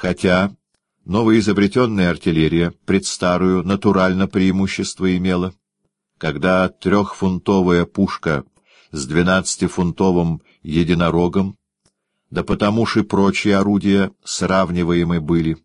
Хотя новоизобретенная артиллерия предстарую натурально преимущество имела, когда трехфунтовая пушка с двенадцатифунтовым единорогом, да потому ж и прочие орудия сравниваемы были.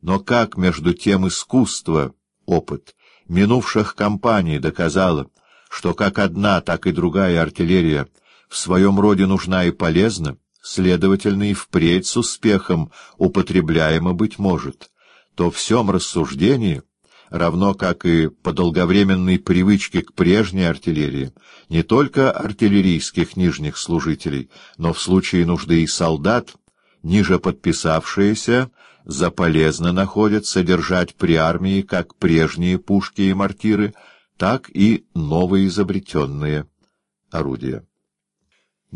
Но как между тем искусство, опыт, минувших кампаний доказало, что как одна, так и другая артиллерия в своем роде нужна и полезна, следовательно, и впредь с успехом употребляема быть может, то всем рассуждении, равно как и по долговременной привычке к прежней артиллерии, не только артиллерийских нижних служителей, но в случае нужды и солдат, ниже подписавшиеся, за полезно находят содержать при армии как прежние пушки и мортиры, так и новоизобретенные орудия.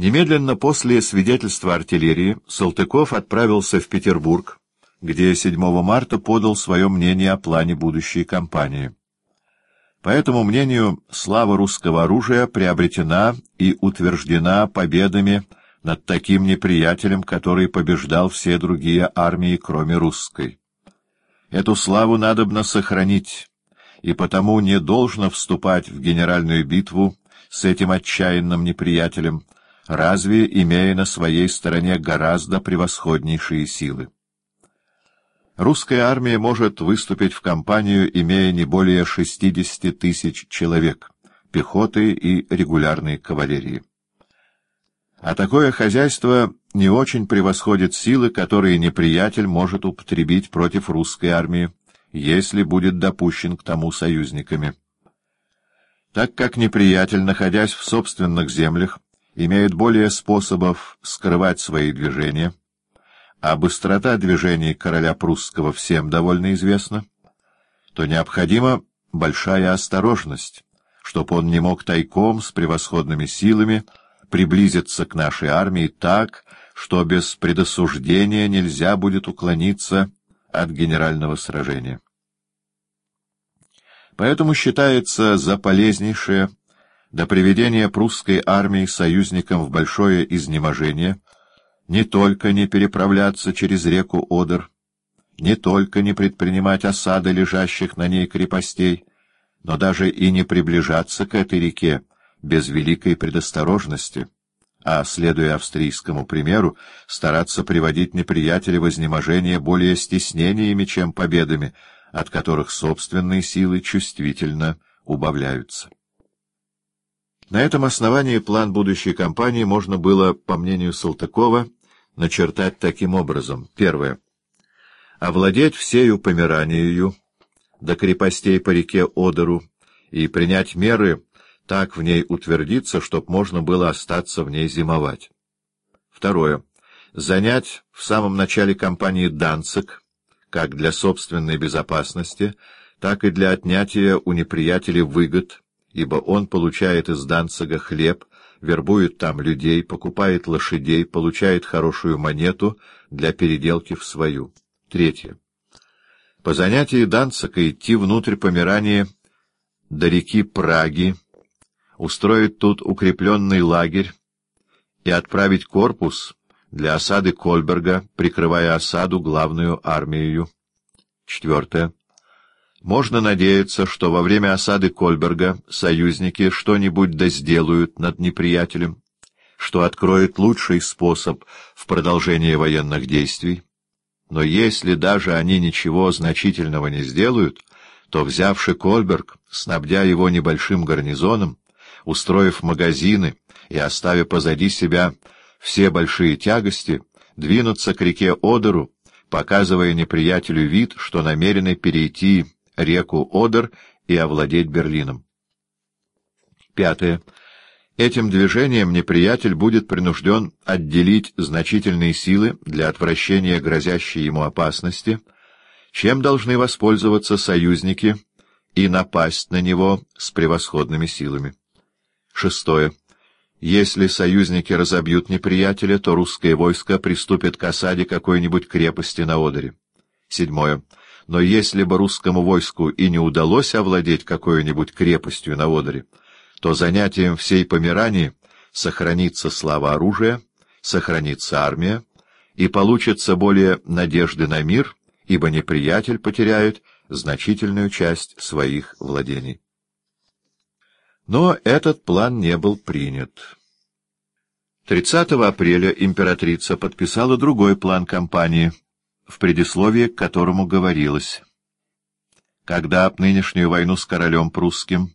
Немедленно после свидетельства артиллерии Салтыков отправился в Петербург, где 7 марта подал свое мнение о плане будущей кампании. По этому мнению, слава русского оружия приобретена и утверждена победами над таким неприятелем, который побеждал все другие армии, кроме русской. Эту славу надобно сохранить, и потому не должно вступать в генеральную битву с этим отчаянным неприятелем, разве имея на своей стороне гораздо превосходнейшие силы. Русская армия может выступить в кампанию, имея не более 60 тысяч человек, пехоты и регулярной кавалерии. А такое хозяйство не очень превосходит силы, которые неприятель может употребить против русской армии, если будет допущен к тому союзниками. Так как неприятель, находясь в собственных землях, имеет более способов скрывать свои движения, а быстрота движений короля прусского всем довольно известна, то необходима большая осторожность, чтобы он не мог тайком с превосходными силами приблизиться к нашей армии так, что без предосуждения нельзя будет уклониться от генерального сражения. Поэтому считается за полезнейшее до приведения прусской армии союзникам в большое изнеможение не только не переправляться через реку Одер, не только не предпринимать осады лежащих на ней крепостей, но даже и не приближаться к этой реке без великой предосторожности, а, следуя австрийскому примеру, стараться приводить неприятеля в изнеможение более стеснениями, чем победами, от которых собственные силы чувствительно убавляются. На этом основании план будущей кампании можно было, по мнению Салтыкова, начертать таким образом. Первое. Овладеть всею Померанию до крепостей по реке Одеру и принять меры так в ней утвердиться, чтоб можно было остаться в ней зимовать. Второе. Занять в самом начале кампании Данцик, как для собственной безопасности, так и для отнятия у неприятелей выгод, ибо он получает из Данцига хлеб, вербует там людей, покупает лошадей, получает хорошую монету для переделки в свою. Третье. По занятии Данцига идти внутрь Померания до реки Праги, устроить тут укрепленный лагерь и отправить корпус для осады Кольберга, прикрывая осаду главную армию. Четвертое. Можно надеяться, что во время осады Кольберга союзники что-нибудь да сделают над неприятелем, что откроет лучший способ в продолжении военных действий. Но если даже они ничего значительного не сделают, то, взявши Кольберг, снабдя его небольшим гарнизоном, устроив магазины и оставив позади себя все большие тягости, двинуться к реке Одеру, показывая неприятелю вид, что намерены перейти реку Одер и овладеть Берлином. Пятое. Этим движением неприятель будет принужден отделить значительные силы для отвращения грозящей ему опасности, чем должны воспользоваться союзники и напасть на него с превосходными силами. Шестое. Если союзники разобьют неприятеля, то русское войско приступит к осаде какой-нибудь крепости на Одере. Седьмое. Но если бы русскому войску и не удалось овладеть какой-нибудь крепостью на Одере, то занятием всей Померании сохранится слава оружия, сохранится армия, и получится более надежды на мир, ибо неприятель потеряет значительную часть своих владений. Но этот план не был принят. 30 апреля императрица подписала другой план кампании, в предисловии к которому говорилось «Когда об нынешнюю войну с королем прусским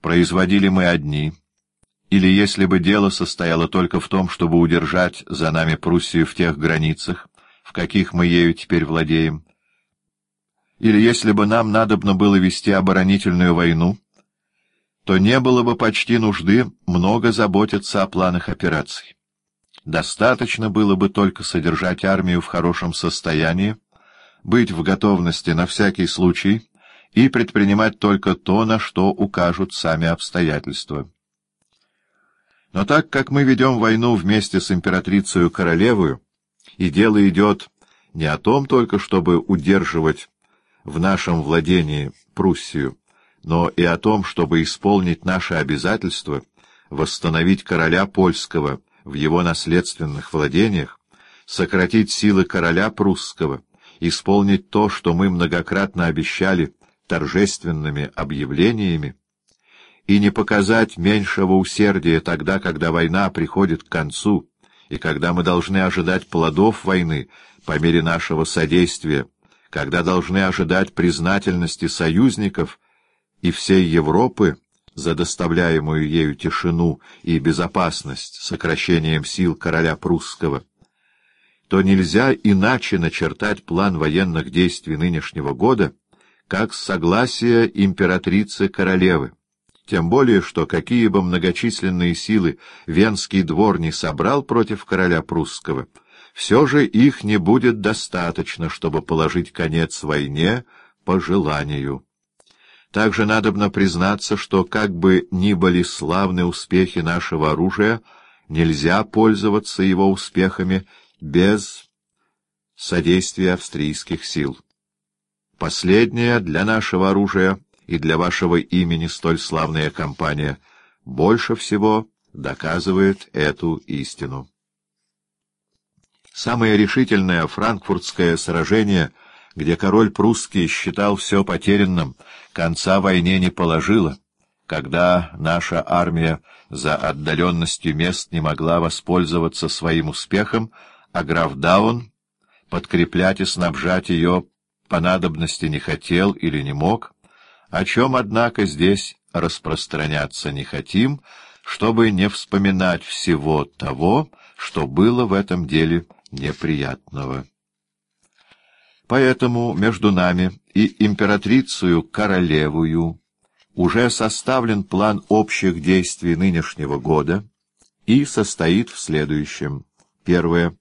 производили мы одни, или если бы дело состояло только в том, чтобы удержать за нами Пруссию в тех границах, в каких мы ею теперь владеем, или если бы нам надобно было вести оборонительную войну, то не было бы почти нужды много заботиться о планах операций. Достаточно было бы только содержать армию в хорошем состоянии, быть в готовности на всякий случай и предпринимать только то, на что укажут сами обстоятельства. Но так как мы ведем войну вместе с императрицей королевою, и дело идет не о том только, чтобы удерживать в нашем владении Пруссию, но и о том, чтобы исполнить наши обязательства, восстановить короля польского в его наследственных владениях, сократить силы короля прусского, исполнить то, что мы многократно обещали торжественными объявлениями, и не показать меньшего усердия тогда, когда война приходит к концу, и когда мы должны ожидать плодов войны по мере нашего содействия, когда должны ожидать признательности союзников и всей Европы за доставляемую ею тишину и безопасность сокращением сил короля прусского, то нельзя иначе начертать план военных действий нынешнего года, как согласие императрицы-королевы. Тем более, что какие бы многочисленные силы Венский двор не собрал против короля прусского — все же их не будет достаточно, чтобы положить конец войне по желанию. Также надобно признаться, что как бы ни были славны успехи нашего оружия, нельзя пользоваться его успехами без содействия австрийских сил. Последняя для нашего оружия и для вашего имени столь славная кампания больше всего доказывает эту истину. Самое решительное франкфуртское сражение, где король прусский считал все потерянным, конца войне не положило, когда наша армия за отдаленностью мест не могла воспользоваться своим успехом, а граф Даун подкреплять и снабжать ее по надобности не хотел или не мог, о чем, однако, здесь распространяться не хотим, чтобы не вспоминать всего того, что было в этом деле неприятного. Поэтому между нами и императрицею королевую уже составлен план общих действий нынешнего года и состоит в следующем. Первое.